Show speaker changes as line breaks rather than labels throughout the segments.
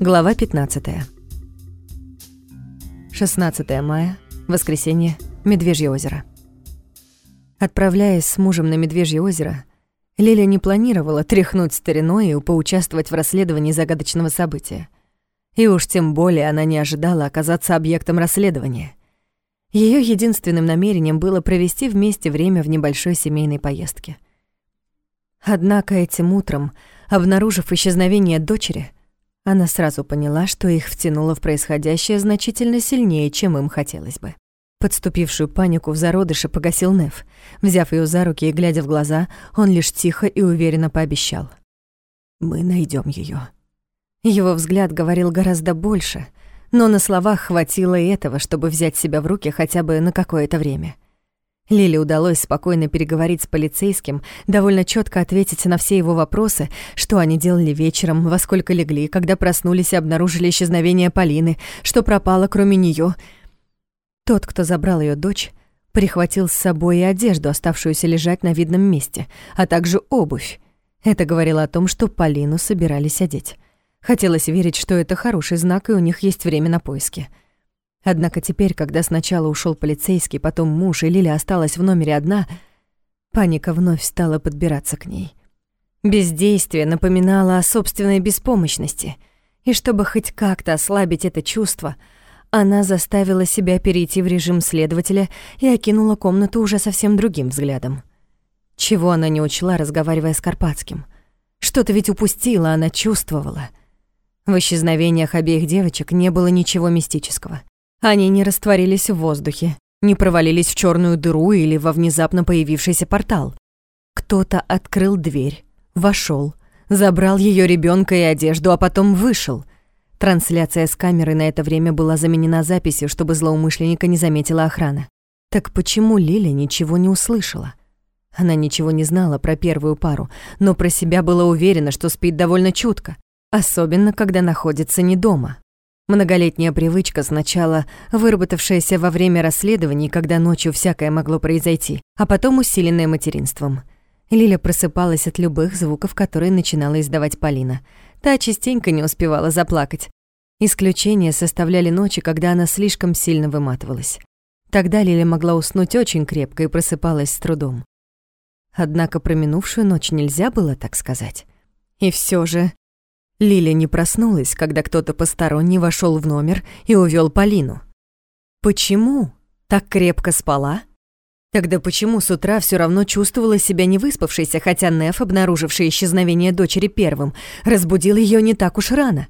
Глава 15. 16 мая, воскресенье, Медвежье озеро. Отправляясь с мужем на Медвежье озеро, Лиля не планировала тряхнуть стариной и поучаствовать в расследовании загадочного события. И уж тем более она не ожидала оказаться объектом расследования. Ее единственным намерением было провести вместе время в небольшой семейной поездке. Однако этим утром, обнаружив исчезновение дочери, она сразу поняла, что их втянуло в происходящее значительно сильнее, чем им хотелось бы. Подступившую панику в зародыше погасил Неф. Взяв ее за руки и глядя в глаза, он лишь тихо и уверенно пообещал. «Мы найдем ее. Его взгляд говорил гораздо больше, но на словах хватило и этого, чтобы взять себя в руки хотя бы на какое-то время. Лиле удалось спокойно переговорить с полицейским, довольно четко ответить на все его вопросы, что они делали вечером, во сколько легли, когда проснулись и обнаружили исчезновение Полины, что пропало кроме нее. Тот, кто забрал ее дочь, прихватил с собой и одежду, оставшуюся лежать на видном месте, а также обувь. Это говорило о том, что Полину собирались одеть. Хотелось верить, что это хороший знак, и у них есть время на поиски. Однако теперь, когда сначала ушел полицейский, потом муж, и Лиля осталась в номере одна, паника вновь стала подбираться к ней. Бездействие напоминало о собственной беспомощности, и чтобы хоть как-то ослабить это чувство, она заставила себя перейти в режим следователя и окинула комнату уже совсем другим взглядом. Чего она не учла, разговаривая с Карпатским? Что-то ведь упустила, она чувствовала. В исчезновениях обеих девочек не было ничего мистического. Они не растворились в воздухе, не провалились в черную дыру или во внезапно появившийся портал. Кто-то открыл дверь, вошел, забрал ее ребенка и одежду, а потом вышел. Трансляция с камеры на это время была заменена записью, чтобы злоумышленника не заметила охрана. Так почему Лиля ничего не услышала? Она ничего не знала про первую пару, но про себя была уверена, что спит довольно чутко, особенно когда находится не дома. Многолетняя привычка, сначала выработавшаяся во время расследований, когда ночью всякое могло произойти, а потом усиленная материнством. Лиля просыпалась от любых звуков, которые начинала издавать Полина. Та частенько не успевала заплакать. Исключение составляли ночи, когда она слишком сильно выматывалась. Тогда Лиля могла уснуть очень крепко и просыпалась с трудом. Однако про минувшую ночь нельзя было так сказать. И все же Лиля не проснулась, когда кто-то посторонний вошел в номер и увел Полину. Почему? Так крепко спала? Тогда почему с утра все равно чувствовала себя невыспавшейся, хотя Неф, обнаруживший исчезновение дочери первым, разбудил ее не так уж рано?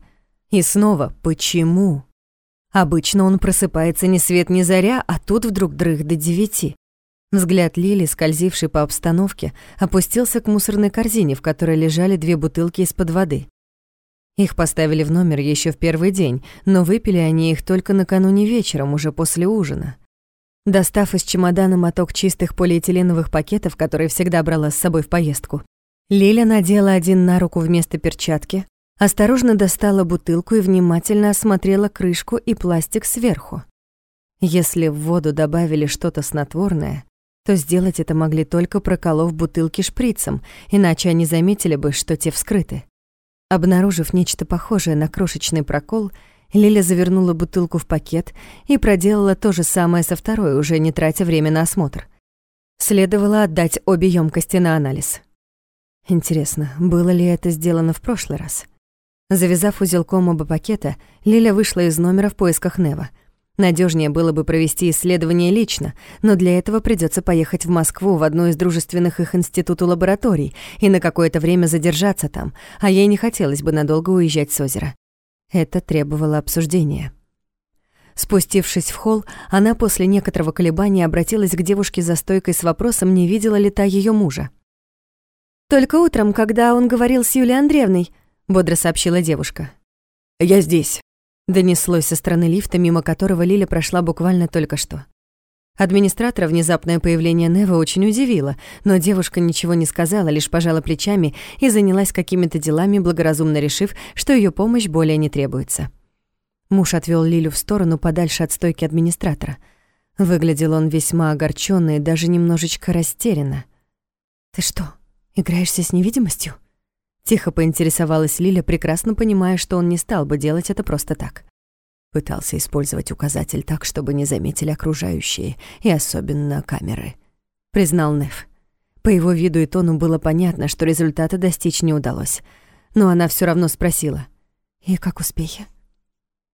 И снова, почему? Обычно он просыпается ни свет ни заря, а тут вдруг дрых до девяти. Взгляд Лили, скользивший по обстановке, опустился к мусорной корзине, в которой лежали две бутылки из-под воды. Их поставили в номер еще в первый день, но выпили они их только накануне вечером, уже после ужина. Достав из чемодана моток чистых полиэтиленовых пакетов, которые всегда брала с собой в поездку, Лиля надела один на руку вместо перчатки, осторожно достала бутылку и внимательно осмотрела крышку и пластик сверху. Если в воду добавили что-то снотворное, то сделать это могли только проколов бутылки шприцем, иначе они заметили бы, что те вскрыты. Обнаружив нечто похожее на крошечный прокол, Лиля завернула бутылку в пакет и проделала то же самое со второй, уже не тратя время на осмотр. Следовало отдать обе емкости на анализ. Интересно, было ли это сделано в прошлый раз? Завязав узелком оба пакета, Лиля вышла из номера в поисках Нева — Надежнее было бы провести исследование лично, но для этого придется поехать в Москву в одну из дружественных их институту лабораторий и на какое-то время задержаться там, а ей не хотелось бы надолго уезжать с озера. Это требовало обсуждения. Спустившись в холл, она после некоторого колебания обратилась к девушке за стойкой с вопросом, не видела ли та ее мужа. «Только утром, когда он говорил с Юлией Андреевной», — бодро сообщила девушка.
«Я здесь»,
Донеслось со стороны лифта, мимо которого Лиля прошла буквально только что. Администратора внезапное появление Нева очень удивило, но девушка ничего не сказала, лишь пожала плечами и занялась какими-то делами, благоразумно решив, что ее помощь более не требуется. Муж отвел Лилю в сторону подальше от стойки администратора. Выглядел он весьма огорчённо и даже немножечко растерянно. «Ты что, играешься с невидимостью?» Тихо поинтересовалась Лиля, прекрасно понимая, что он не стал бы делать это просто так.
Пытался использовать указатель так, чтобы не заметили окружающие, и особенно камеры.
Признал Неф. По его виду и тону было понятно, что результата достичь не удалось. Но она все равно спросила. «И как успехи?»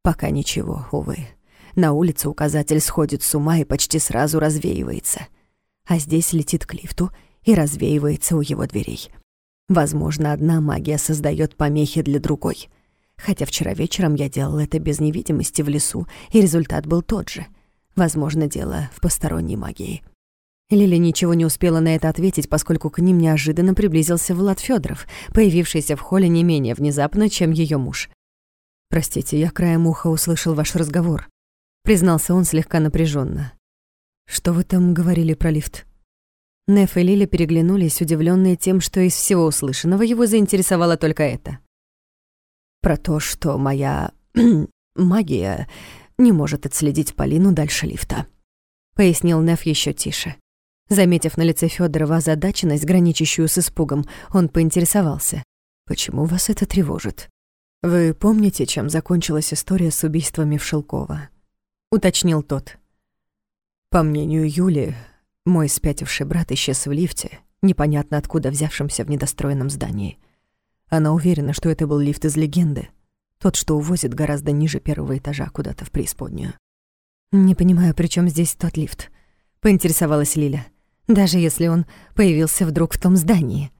«Пока ничего, увы. На улице указатель сходит с ума и почти сразу развеивается. А здесь летит к лифту и развеивается у его дверей. Возможно, одна магия создает помехи для другой. Хотя вчера вечером я делал это без невидимости в лесу, и результат был тот же. Возможно, дело в посторонней магии.
Лили ничего не успела на это ответить, поскольку к ним неожиданно приблизился Влад Федоров, появившийся в холле не менее внезапно, чем ее муж. «Простите, я краем уха услышал ваш разговор», — признался он слегка напряженно. «Что вы там говорили про лифт?» Неф и Лиля переглянулись, удивленные тем, что из всего услышанного его заинтересовало только это.
«Про то, что моя магия не может отследить Полину дальше лифта», — пояснил Неф еще тише.
Заметив на лице Федорова озадаченность, граничащую с испугом, он поинтересовался.
«Почему вас это тревожит? Вы помните, чем закончилась история с убийствами в Шелково?» — уточнил тот. По мнению Юли, мой спятивший брат исчез в лифте, непонятно откуда взявшемся в недостроенном здании. Она уверена, что это был лифт из легенды, тот, что увозит гораздо ниже первого этажа куда-то в преисподнюю.
«Не понимаю, при чем здесь тот лифт?» — поинтересовалась Лиля. «Даже если он появился вдруг в том здании».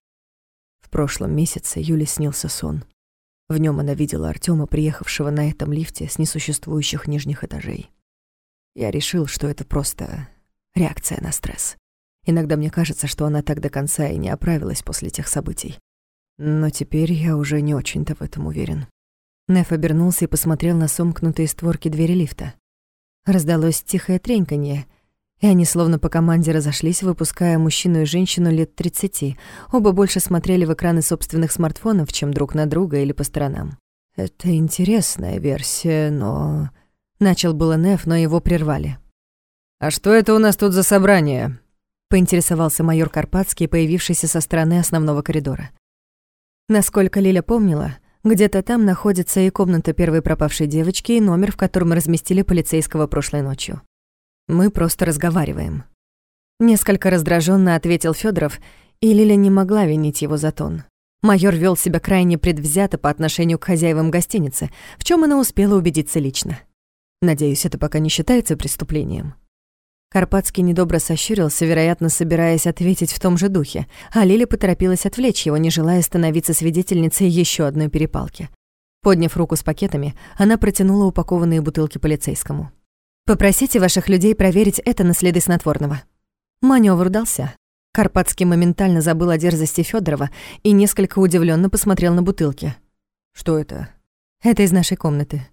В прошлом месяце Юле снился сон. В нем она видела Артема, приехавшего на этом лифте с несуществующих нижних этажей. Я решил, что это просто Реакция на стресс. Иногда мне кажется, что она так до конца и не оправилась после тех событий. Но теперь я уже не очень-то в этом уверен.
Неф обернулся и посмотрел на сомкнутые створки двери лифта. Раздалось тихое треньканье, и они словно по команде разошлись, выпуская мужчину и женщину лет 30. Оба больше смотрели в экраны собственных смартфонов, чем друг на друга или по сторонам.
«Это интересная версия, но...»
Начал было Неф, но его прервали.
«А что это у нас тут за собрание?»
— поинтересовался майор Карпатский, появившийся со стороны основного коридора. Насколько Лиля помнила, где-то там находится и комната первой пропавшей девочки, и номер, в котором разместили полицейского прошлой ночью. Мы просто разговариваем. Несколько раздраженно ответил Федоров, и Лиля не могла винить его за тон. Майор вел себя крайне предвзято по отношению к хозяевам гостиницы, в чем она успела убедиться лично.
Надеюсь, это пока не считается преступлением.
Карпатский недобро сощурился, вероятно, собираясь ответить в том же духе, а Лиля поторопилась отвлечь его, не желая становиться свидетельницей еще одной перепалки. Подняв руку с пакетами, она протянула упакованные бутылки полицейскому. «Попросите ваших людей проверить это на следы снотворного». Манёвр удался. Карпатский моментально забыл о дерзости Федорова и несколько удивленно посмотрел на бутылки.
«Что это?»
«Это из нашей комнаты.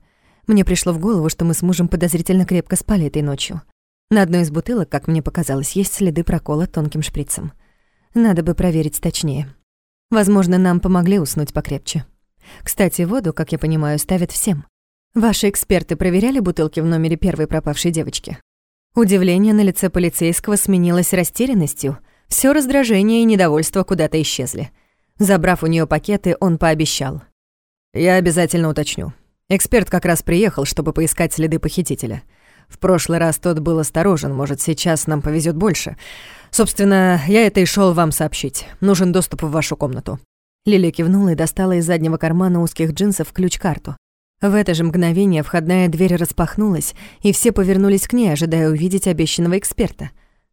Мне пришло в голову, что мы с мужем подозрительно крепко спали этой ночью. На одной из бутылок, как мне показалось, есть следы прокола тонким шприцем. Надо бы проверить точнее. Возможно, нам помогли уснуть покрепче. Кстати, воду, как я понимаю, ставят всем. Ваши эксперты проверяли бутылки в номере первой пропавшей девочки? Удивление на лице полицейского сменилось растерянностью. Все раздражение и недовольство куда-то исчезли. Забрав у нее пакеты, он пообещал.
«Я обязательно уточню. Эксперт как раз приехал, чтобы поискать следы похитителя. В прошлый раз тот был осторожен, может, сейчас нам повезет больше. Собственно, я это и шел вам сообщить. Нужен доступ в вашу комнату».
Лили кивнула и достала из заднего кармана узких джинсов ключ-карту. В это же мгновение входная дверь распахнулась, и все повернулись к ней, ожидая увидеть обещанного эксперта.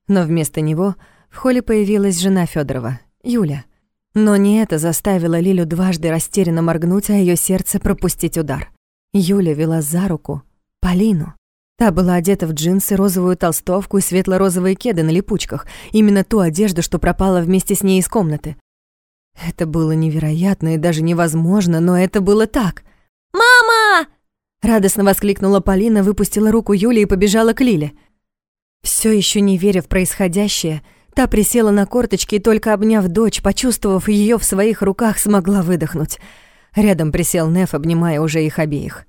Но вместо него в холле появилась жена Федорова, Юля. Но не это заставило Лилю дважды растерянно моргнуть, а ее сердце пропустить удар. Юля вела за руку Полину. Та была одета в джинсы, розовую толстовку и светло-розовые кеды на липучках, именно ту одежду, что пропала вместе с ней из комнаты. Это было невероятно и даже невозможно, но это было так. «Мама!» Радостно воскликнула Полина, выпустила руку Юли и побежала к Лиле. Все еще не веря в происходящее, та присела на корточки и только обняв дочь, почувствовав ее в своих руках, смогла выдохнуть. Рядом присел Неф, обнимая уже их обеих.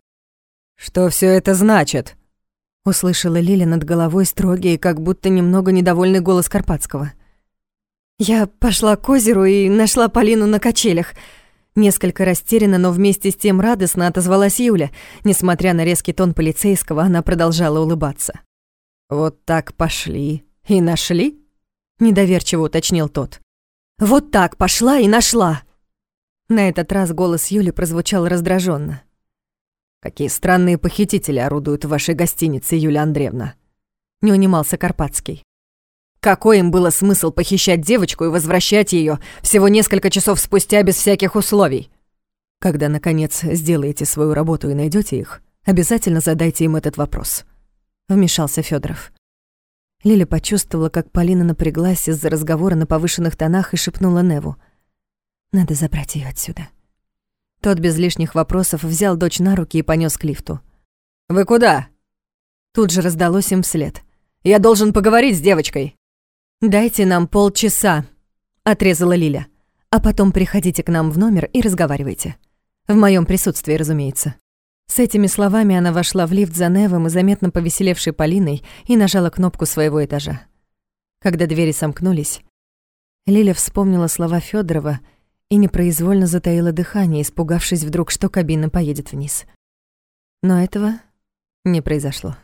«Что все это значит?»
Услышала Лиля над головой строгий, как будто немного недовольный голос Карпатского. «Я пошла к озеру и нашла Полину на качелях», Несколько растерянно, но вместе с тем радостно отозвалась Юля. Несмотря на резкий тон полицейского, она продолжала улыбаться.
«Вот так пошли и нашли?»
— недоверчиво уточнил тот. «Вот так пошла и нашла!» На этот раз голос Юли прозвучал раздраженно.
«Какие странные похитители орудуют в вашей гостинице, Юлия Андреевна?» Не унимался Карпатский. Какой им было смысл похищать девочку и возвращать ее всего несколько часов спустя без всяких условий? Когда, наконец, сделаете свою работу и найдете их, обязательно задайте им этот вопрос. Вмешался Федоров.
Лиля почувствовала, как Полина напряглась из-за разговора на повышенных тонах и шепнула Неву. «Надо забрать ее отсюда». Тот без лишних вопросов взял дочь на руки и понес к лифту.
«Вы куда?»
Тут же раздалось им вслед.
«Я должен поговорить с девочкой».
«Дайте нам полчаса», — отрезала Лиля. «А потом приходите к нам в номер и разговаривайте. В моем присутствии, разумеется». С этими словами она вошла в лифт за Невом и заметно повеселевшей Полиной и нажала кнопку своего этажа. Когда двери сомкнулись, Лиля вспомнила слова Федорова и непроизвольно затаила дыхание, испугавшись вдруг, что кабина поедет вниз. Но этого не произошло.